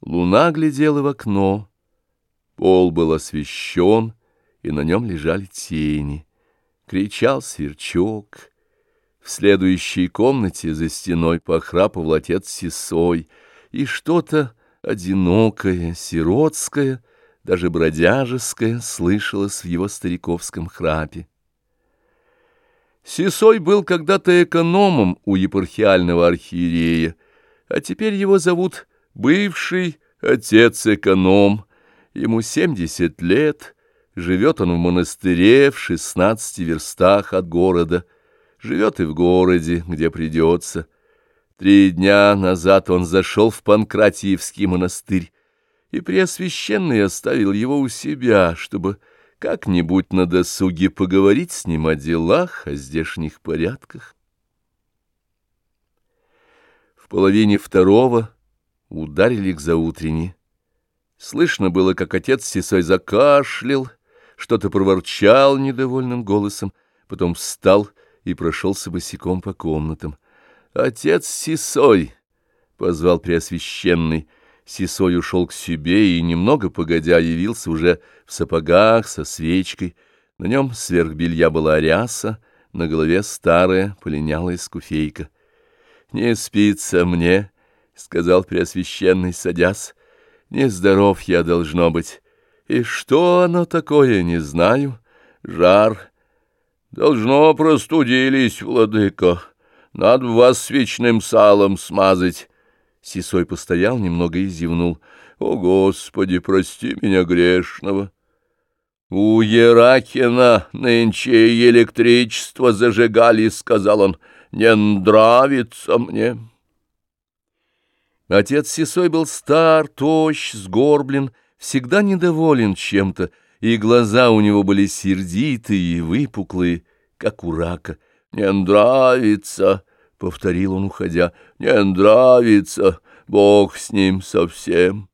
Луна глядела в окно, пол был освещен, и на нем лежали тени. Кричал сверчок. В следующей комнате за стеной похрапывал отец Сисой, и что-то одинокое, сиротское, даже бродяжеское слышалось в его стариковском храпе. Сисой был когда-то экономом у епархиального архиерея, а теперь его зовут Бывший отец-эконом, ему семьдесят лет, живет он в монастыре в шестнадцати верстах от города, живет и в городе, где придется. Три дня назад он зашел в Панкратиевский монастырь, и Преосвященный оставил его у себя, чтобы как-нибудь на досуге поговорить с ним о делах, о здешних порядках. В половине второго Ударили к заутренне. Слышно было, как отец Сисой закашлял, что-то проворчал недовольным голосом, потом встал и прошелся босиком по комнатам. «Отец Сисой!» — позвал Преосвященный. Сисой ушел к себе и, немного погодя, явился уже в сапогах со свечкой. На нем сверх белья была ряса, на голове старая полинялая скуфейка. «Не спится мне!» — сказал Преосвященный, садясь. — Нездоров я должно быть. И что оно такое, не знаю. Жар. Должно простудились, владыка. Надо вас свечным салом смазать. Сисой постоял немного и зевнул. О, Господи, прости меня грешного. У Еракина нынче электричество зажигали, — сказал он. Не нравится мне. Отец Сисой был стар, тощ, сгорблен, всегда недоволен чем-то, и глаза у него были сердитые и выпуклые, как у рака. «Не нравится», — повторил он, уходя, — «не нравится, Бог с ним совсем».